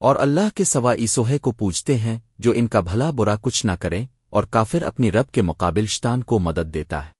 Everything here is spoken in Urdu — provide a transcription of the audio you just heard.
اور اللہ کے سوا ایسوہے کو پوچھتے ہیں جو ان کا بھلا برا کچھ نہ کریں اور کافر اپنی رب کے مقابل شتان کو مدد دیتا ہے۔